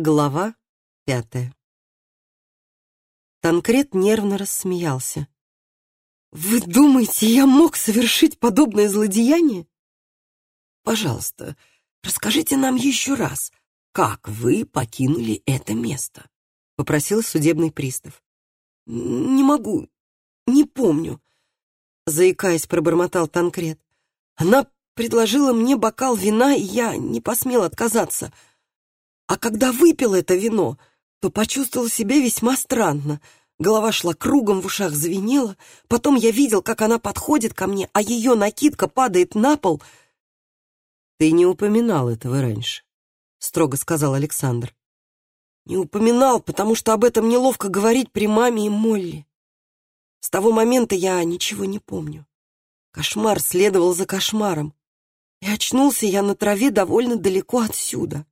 Глава пятая Танкрет нервно рассмеялся. «Вы думаете, я мог совершить подобное злодеяние?» «Пожалуйста, расскажите нам еще раз, как вы покинули это место?» — попросил судебный пристав. «Не могу, не помню», — заикаясь, пробормотал Танкрет. «Она предложила мне бокал вина, и я не посмел отказаться». А когда выпил это вино, то почувствовал себя весьма странно. Голова шла кругом, в ушах звенела. Потом я видел, как она подходит ко мне, а ее накидка падает на пол. «Ты не упоминал этого раньше», — строго сказал Александр. «Не упоминал, потому что об этом неловко говорить при маме и Молли. С того момента я ничего не помню. Кошмар следовал за кошмаром. И очнулся я на траве довольно далеко отсюда.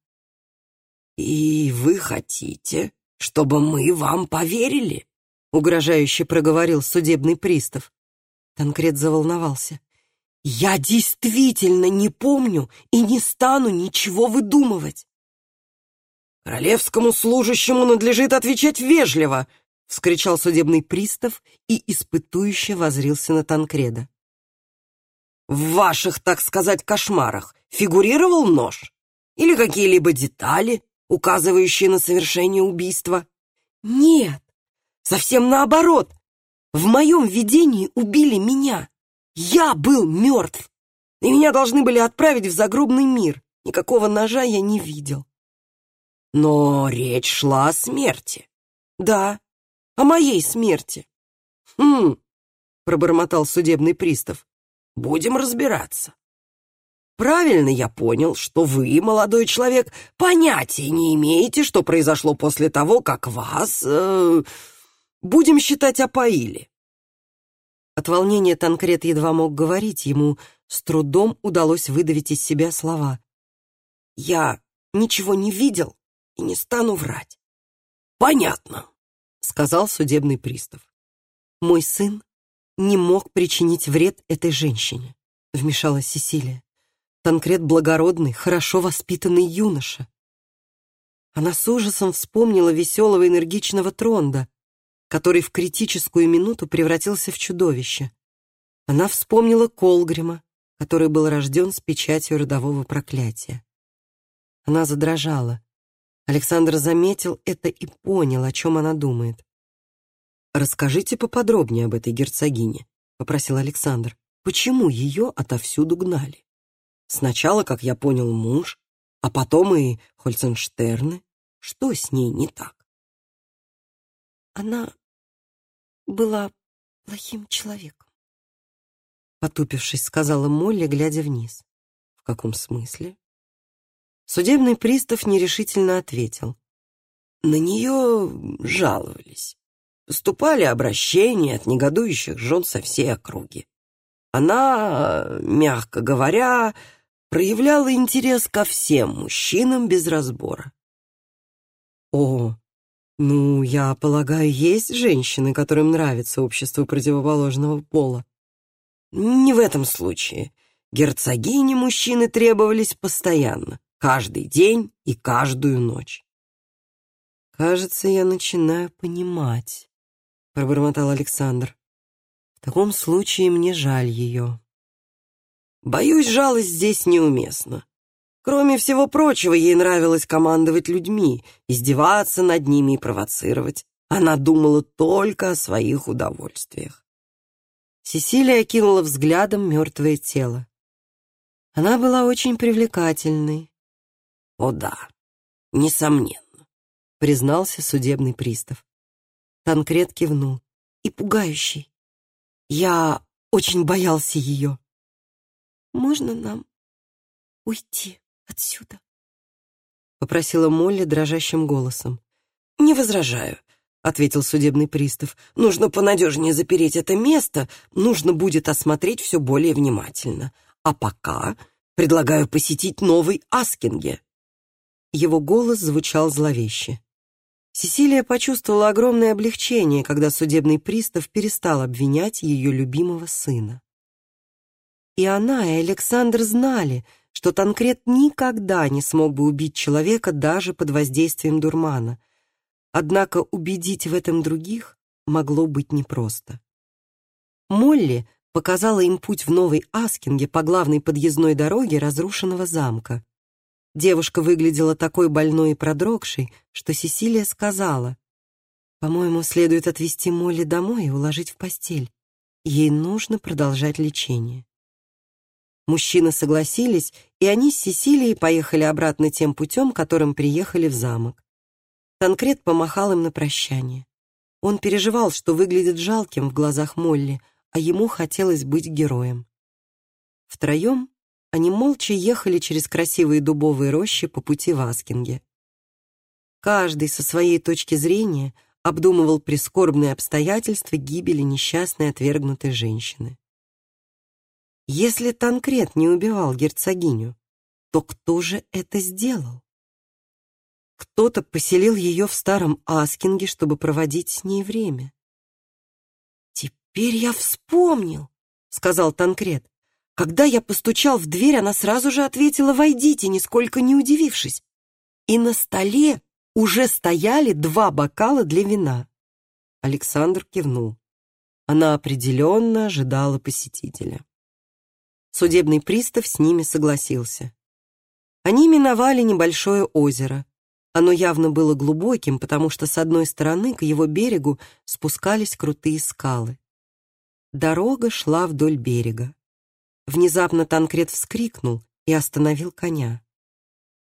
«И вы хотите, чтобы мы вам поверили?» — угрожающе проговорил судебный пристав. Конкрет заволновался. «Я действительно не помню и не стану ничего выдумывать!» «Королевскому служащему надлежит отвечать вежливо!» — вскричал судебный пристав и испытующе возрился на Танкреда. «В ваших, так сказать, кошмарах фигурировал нож? Или какие-либо детали, указывающие на совершение убийства. Нет, совсем наоборот. В моем видении убили меня. Я был мертв. И меня должны были отправить в загробный мир. Никакого ножа я не видел. Но речь шла о смерти. Да, о моей смерти. Хм, пробормотал судебный пристав. Будем разбираться. Правильно я понял, что вы, молодой человек, понятия не имеете, что произошло после того, как вас, э, будем считать, опоили. От волнения Танкрет едва мог говорить, ему с трудом удалось выдавить из себя слова. «Я ничего не видел и не стану врать». «Понятно», — сказал судебный пристав. «Мой сын не мог причинить вред этой женщине», — вмешалась Сесилия. Танкрет благородный, хорошо воспитанный юноша. Она с ужасом вспомнила веселого энергичного Тронда, который в критическую минуту превратился в чудовище. Она вспомнила Колгрима, который был рожден с печатью родового проклятия. Она задрожала. Александр заметил это и понял, о чем она думает. «Расскажите поподробнее об этой герцогине», — попросил Александр. «Почему ее отовсюду гнали?» Сначала, как я понял, муж, а потом и Хольценштерны. Что с ней не так? Она была плохим человеком. Потупившись, сказала Молли, глядя вниз. В каком смысле? Судебный пристав нерешительно ответил. На нее жаловались. Поступали обращения от негодующих жен со всей округи. Она, мягко говоря, проявляла интерес ко всем мужчинам без разбора. О, ну, я полагаю, есть женщины, которым нравится общество противоположного пола. Не в этом случае. Герцогини мужчины требовались постоянно, каждый день и каждую ночь. «Кажется, я начинаю понимать», — пробормотал Александр. «В таком случае мне жаль ее». Боюсь, жалость здесь неуместна. Кроме всего прочего, ей нравилось командовать людьми, издеваться над ними и провоцировать. Она думала только о своих удовольствиях. Сесилия кинула взглядом мертвое тело. Она была очень привлекательной. «О да, несомненно», — признался судебный пристав. Танкрет кивнул. «И пугающий. Я очень боялся ее». «Можно нам уйти отсюда?» — попросила Молли дрожащим голосом. «Не возражаю», — ответил судебный пристав. «Нужно понадежнее запереть это место, нужно будет осмотреть все более внимательно. А пока предлагаю посетить новый Аскинге». Его голос звучал зловеще. Сесилия почувствовала огромное облегчение, когда судебный пристав перестал обвинять ее любимого сына. И она, и Александр знали, что Танкрет никогда не смог бы убить человека даже под воздействием дурмана. Однако убедить в этом других могло быть непросто. Молли показала им путь в Новой Аскинге по главной подъездной дороге разрушенного замка. Девушка выглядела такой больной и продрогшей, что Сесилия сказала, «По-моему, следует отвезти Молли домой и уложить в постель. Ей нужно продолжать лечение». Мужчины согласились, и они с Сесилией поехали обратно тем путем, которым приехали в замок. Танкрет помахал им на прощание. Он переживал, что выглядит жалким в глазах Молли, а ему хотелось быть героем. Втроем они молча ехали через красивые дубовые рощи по пути в Аскинге. Каждый со своей точки зрения обдумывал прискорбные обстоятельства гибели несчастной отвергнутой женщины. Если Танкрет не убивал герцогиню, то кто же это сделал? Кто-то поселил ее в старом Аскинге, чтобы проводить с ней время. «Теперь я вспомнил», — сказал Танкрет. «Когда я постучал в дверь, она сразу же ответила «Войдите», нисколько не удивившись. И на столе уже стояли два бокала для вина». Александр кивнул. Она определенно ожидала посетителя. Судебный пристав с ними согласился. Они миновали небольшое озеро. Оно явно было глубоким, потому что с одной стороны к его берегу спускались крутые скалы. Дорога шла вдоль берега. Внезапно Танкрет вскрикнул и остановил коня.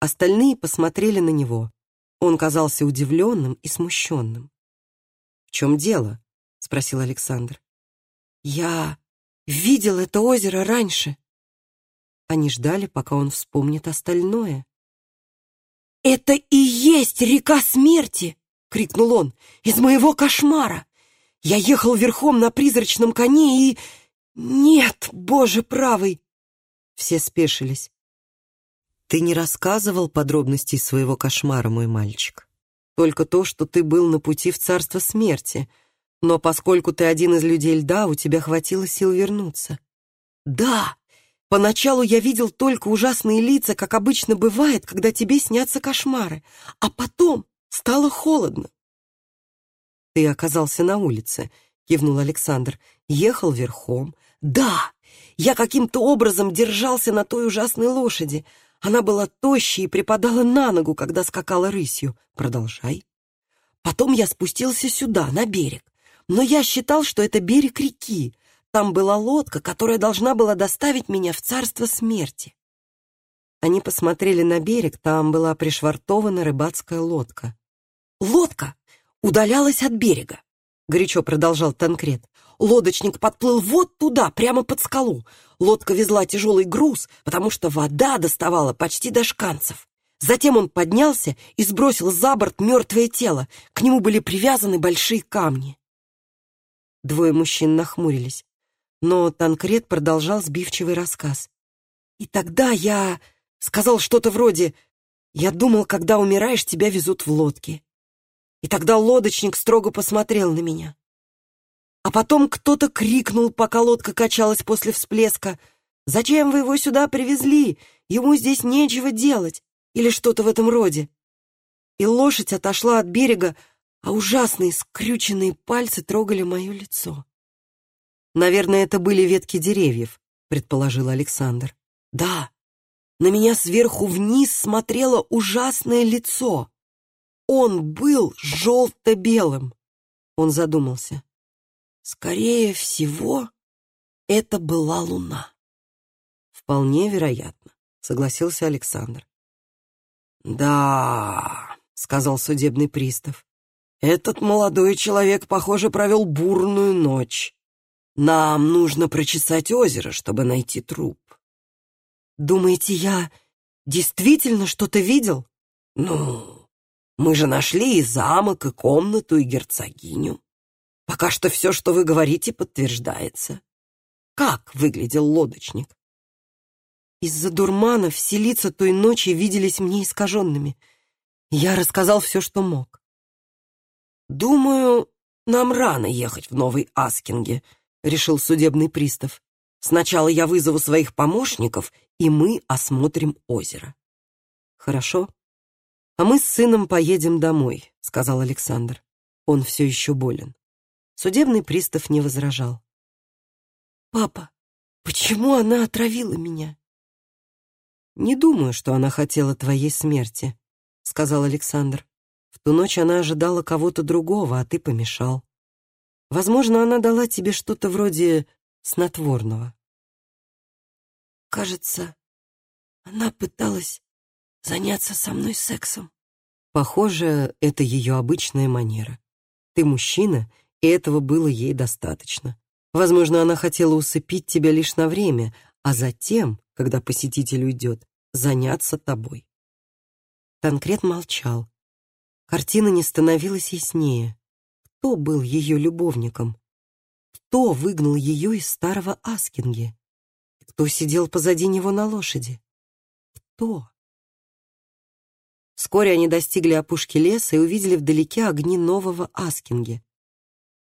Остальные посмотрели на него. Он казался удивленным и смущенным. «В чем дело?» — спросил Александр. «Я видел это озеро раньше». Они ждали, пока он вспомнит остальное. «Это и есть река смерти!» — крикнул он. «Из моего кошмара! Я ехал верхом на призрачном коне и... Нет, боже правый!» Все спешились. «Ты не рассказывал подробностей своего кошмара, мой мальчик. Только то, что ты был на пути в царство смерти. Но поскольку ты один из людей льда, у тебя хватило сил вернуться». «Да!» Поначалу я видел только ужасные лица, как обычно бывает, когда тебе снятся кошмары, а потом стало холодно. «Ты оказался на улице», — кивнул Александр. «Ехал верхом». «Да, я каким-то образом держался на той ужасной лошади. Она была тощей и припадала на ногу, когда скакала рысью. Продолжай». Потом я спустился сюда, на берег. Но я считал, что это берег реки, там была лодка, которая должна была доставить меня в царство смерти. Они посмотрели на берег, там была пришвартована рыбацкая лодка. «Лодка удалялась от берега», — горячо продолжал Танкрет. «Лодочник подплыл вот туда, прямо под скалу. Лодка везла тяжелый груз, потому что вода доставала почти до шканцев. Затем он поднялся и сбросил за борт мертвое тело. К нему были привязаны большие камни. Двое мужчин нахмурились. Но Танкрет продолжал сбивчивый рассказ. «И тогда я сказал что-то вроде «Я думал, когда умираешь, тебя везут в лодке». И тогда лодочник строго посмотрел на меня. А потом кто-то крикнул, пока лодка качалась после всплеска. «Зачем вы его сюда привезли? Ему здесь нечего делать!» Или что-то в этом роде. И лошадь отошла от берега, а ужасные скрюченные пальцы трогали мое лицо. Наверное, это были ветки деревьев, предположил Александр. Да, на меня сверху вниз смотрело ужасное лицо. Он был желто-белым. Он задумался. Скорее всего, это была луна. Вполне вероятно, согласился Александр. Да, сказал судебный пристав. Этот молодой человек, похоже, провел бурную ночь. Нам нужно прочесать озеро, чтобы найти труп. Думаете, я действительно что-то видел? Ну, мы же нашли и замок, и комнату, и герцогиню. Пока что все, что вы говорите, подтверждается. Как выглядел лодочник? Из-за дурмана все лица той ночи виделись мне искаженными. Я рассказал все, что мог. Думаю, нам рано ехать в Новый Аскинге, — решил судебный пристав. «Сначала я вызову своих помощников и мы осмотрим озеро. Хорошо? А мы с сыном поедем домой, сказал Александр. Он все еще болен. Судебный пристав не возражал. Папа, почему она отравила меня? Не думаю, что она хотела твоей смерти, сказал Александр. В ту ночь она ожидала кого-то другого, а ты помешал. Возможно, она дала тебе что-то вроде снотворного. Кажется, она пыталась заняться со мной сексом. Похоже, это ее обычная манера. Ты мужчина, и этого было ей достаточно. Возможно, она хотела усыпить тебя лишь на время, а затем, когда посетитель уйдет, заняться тобой. Танкрет молчал. Картина не становилась яснее. Кто был ее любовником? Кто выгнал ее из старого Аскинги? Кто сидел позади него на лошади? Кто? Вскоре они достигли опушки леса и увидели вдалеке огни нового Аскинги.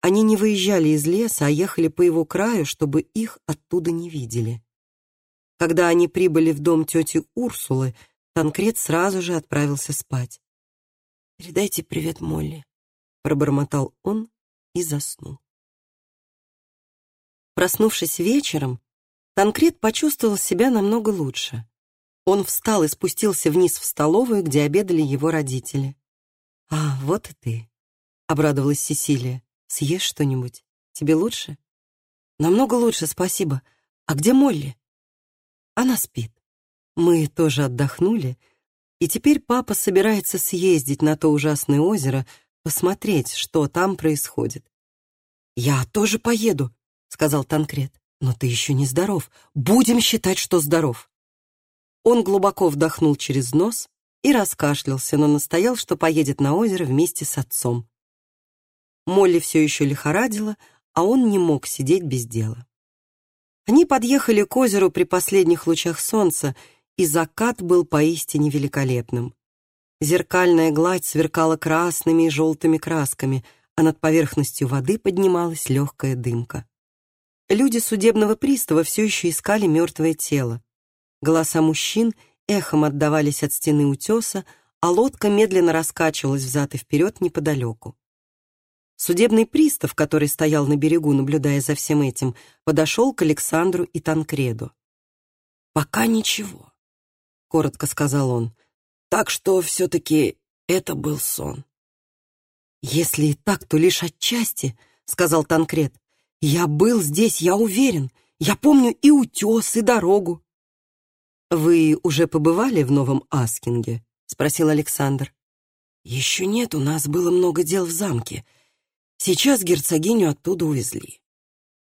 Они не выезжали из леса, а ехали по его краю, чтобы их оттуда не видели. Когда они прибыли в дом тети Урсулы, Танкрет сразу же отправился спать. «Передайте привет Молли», — пробормотал он и заснул. Проснувшись вечером, Танкрет почувствовал себя намного лучше. Он встал и спустился вниз в столовую, где обедали его родители. «А, вот и ты», — обрадовалась Сесилия. «Съешь что-нибудь? Тебе лучше?» «Намного лучше, спасибо. А где Молли?» «Она спит. Мы тоже отдохнули, и теперь папа собирается съездить на то ужасное озеро, посмотреть, что там происходит». «Я тоже поеду», — сказал Танкрет. «Но ты еще не здоров. Будем считать, что здоров». Он глубоко вдохнул через нос и раскашлялся, но настоял, что поедет на озеро вместе с отцом. Молли все еще лихорадила, а он не мог сидеть без дела. Они подъехали к озеру при последних лучах солнца, и закат был поистине великолепным. Зеркальная гладь сверкала красными и желтыми красками, а над поверхностью воды поднималась легкая дымка. Люди судебного пристава все еще искали мертвое тело. Голоса мужчин эхом отдавались от стены утеса, а лодка медленно раскачивалась взад и вперед неподалеку. Судебный пристав, который стоял на берегу, наблюдая за всем этим, подошел к Александру и Танкреду. «Пока ничего», — коротко сказал он. «Так что все-таки это был сон». «Если и так, то лишь отчасти», — сказал Танкред. «Я был здесь, я уверен. Я помню и утес, и дорогу. «Вы уже побывали в Новом Аскинге?» — спросил Александр. «Еще нет, у нас было много дел в замке. Сейчас герцогиню оттуда увезли.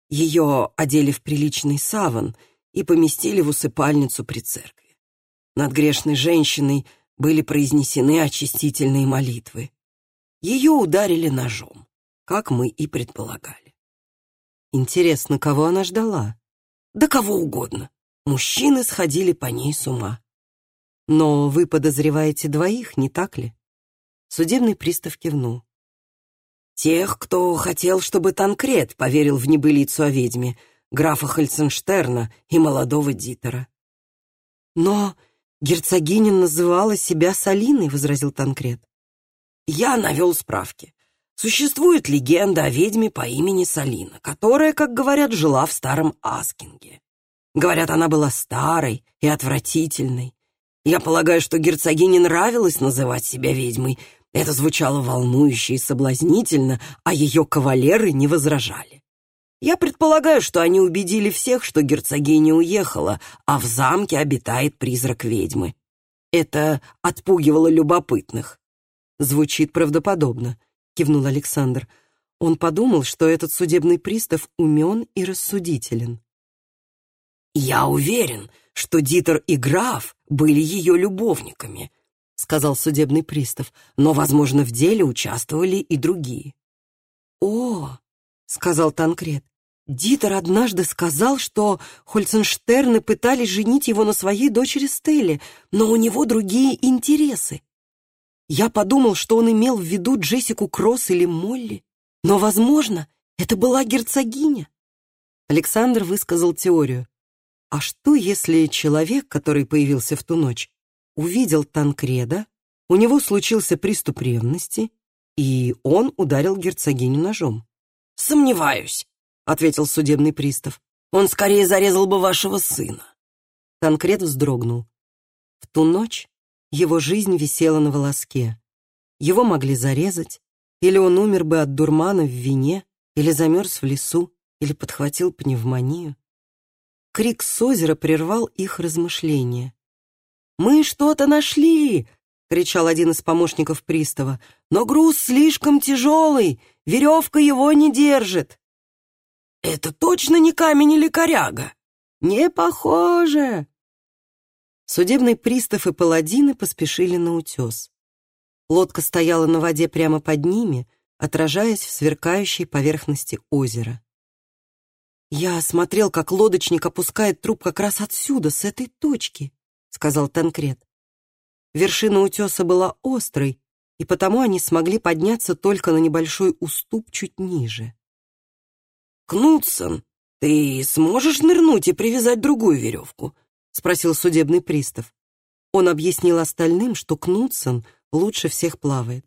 Ее одели в приличный саван и поместили в усыпальницу при церкви. Над грешной женщиной были произнесены очистительные молитвы. Ее ударили ножом, как мы и предполагали. Интересно, кого она ждала? Да кого угодно. Мужчины сходили по ней с ума. Но вы подозреваете двоих, не так ли? Судебный пристав кивнул. Тех, кто хотел, чтобы Танкрет поверил в небылицу о ведьме, графа Хальценштерна и молодого Дитера. Но герцогиня называла себя Салиной, возразил Танкрет. Я навел справки. Существует легенда о ведьме по имени Салина, которая, как говорят, жила в старом Аскинге. Говорят, она была старой и отвратительной. Я полагаю, что герцогине нравилось называть себя ведьмой. Это звучало волнующе и соблазнительно, а ее кавалеры не возражали. Я предполагаю, что они убедили всех, что герцогиня уехала, а в замке обитает призрак ведьмы. Это отпугивало любопытных. Звучит правдоподобно, кивнул Александр. Он подумал, что этот судебный пристав умен и рассудителен. «Я уверен, что Дитер и граф были ее любовниками», — сказал судебный пристав, «но, возможно, в деле участвовали и другие». «О», — сказал Танкрет, «Дитер однажды сказал, что Хольценштерны пытались женить его на своей дочери Стелле, но у него другие интересы. Я подумал, что он имел в виду Джессику Кросс или Молли, но, возможно, это была герцогиня». Александр высказал теорию. А что, если человек, который появился в ту ночь, увидел Танкреда, у него случился приступ ревности, и он ударил герцогиню ножом? «Сомневаюсь», — ответил судебный пристав. «Он скорее зарезал бы вашего сына». Танкред вздрогнул. В ту ночь его жизнь висела на волоске. Его могли зарезать, или он умер бы от дурмана в вине, или замерз в лесу, или подхватил пневмонию. Крик с озера прервал их размышления. «Мы что-то нашли!» — кричал один из помощников пристава. «Но груз слишком тяжелый, веревка его не держит!» «Это точно не камень или коряга?» «Не похоже!» Судебный пристав и паладины поспешили на утес. Лодка стояла на воде прямо под ними, отражаясь в сверкающей поверхности озера. «Я смотрел, как лодочник опускает труп как раз отсюда, с этой точки», — сказал Танкрет. Вершина утеса была острой, и потому они смогли подняться только на небольшой уступ чуть ниже. «Кнутсон, ты сможешь нырнуть и привязать другую веревку?» — спросил судебный пристав. Он объяснил остальным, что Кнутсон лучше всех плавает.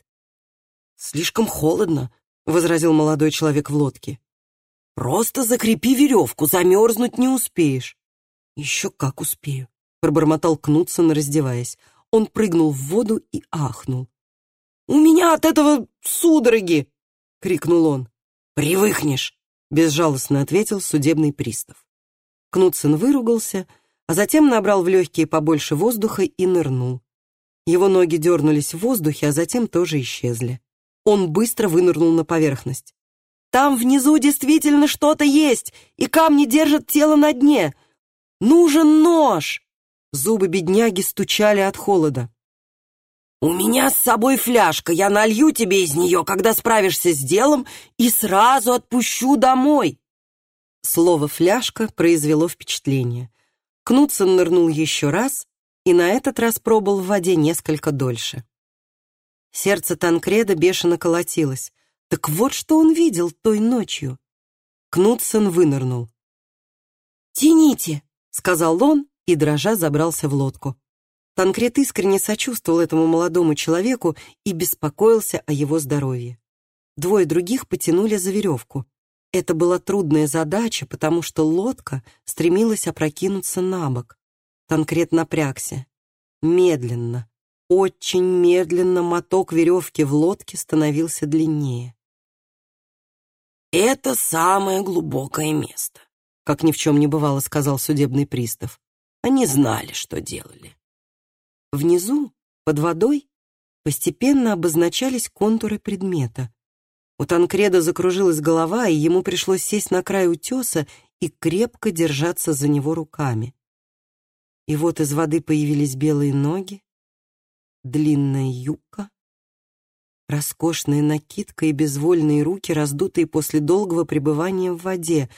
«Слишком холодно», — возразил молодой человек в лодке. Просто закрепи веревку, замерзнуть не успеешь. Еще как успею, пробормотал Кнутсон, раздеваясь. Он прыгнул в воду и ахнул. «У меня от этого судороги!» — крикнул он. «Привыкнешь!» — безжалостно ответил судебный пристав. Кнутсон выругался, а затем набрал в легкие побольше воздуха и нырнул. Его ноги дернулись в воздухе, а затем тоже исчезли. Он быстро вынырнул на поверхность. Там внизу действительно что-то есть, и камни держат тело на дне. Нужен нож!» Зубы бедняги стучали от холода. «У меня с собой фляжка, я налью тебе из нее, когда справишься с делом, и сразу отпущу домой!» Слово «фляжка» произвело впечатление. Кнутсон нырнул еще раз и на этот раз пробыл в воде несколько дольше. Сердце Танкреда бешено колотилось. Так вот, что он видел той ночью. Кнутсон вынырнул. «Тяните!» — сказал он и, дрожа, забрался в лодку. Танкрет искренне сочувствовал этому молодому человеку и беспокоился о его здоровье. Двое других потянули за веревку. Это была трудная задача, потому что лодка стремилась опрокинуться на бок. Танкрет напрягся. Медленно, очень медленно моток веревки в лодке становился длиннее. «Это самое глубокое место», — как ни в чем не бывало, сказал судебный пристав. Они знали, что делали. Внизу, под водой, постепенно обозначались контуры предмета. У Танкреда закружилась голова, и ему пришлось сесть на край утеса и крепко держаться за него руками. И вот из воды появились белые ноги, длинная юбка, роскошная накидка и безвольные руки, раздутые после долгого пребывания в воде,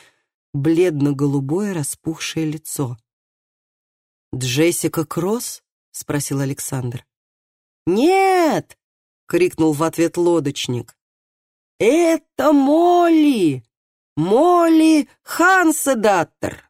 бледно-голубое распухшее лицо. «Джессика Кросс?» — спросил Александр. «Нет!» — крикнул в ответ лодочник. «Это Молли! Молли Ханседаттер!»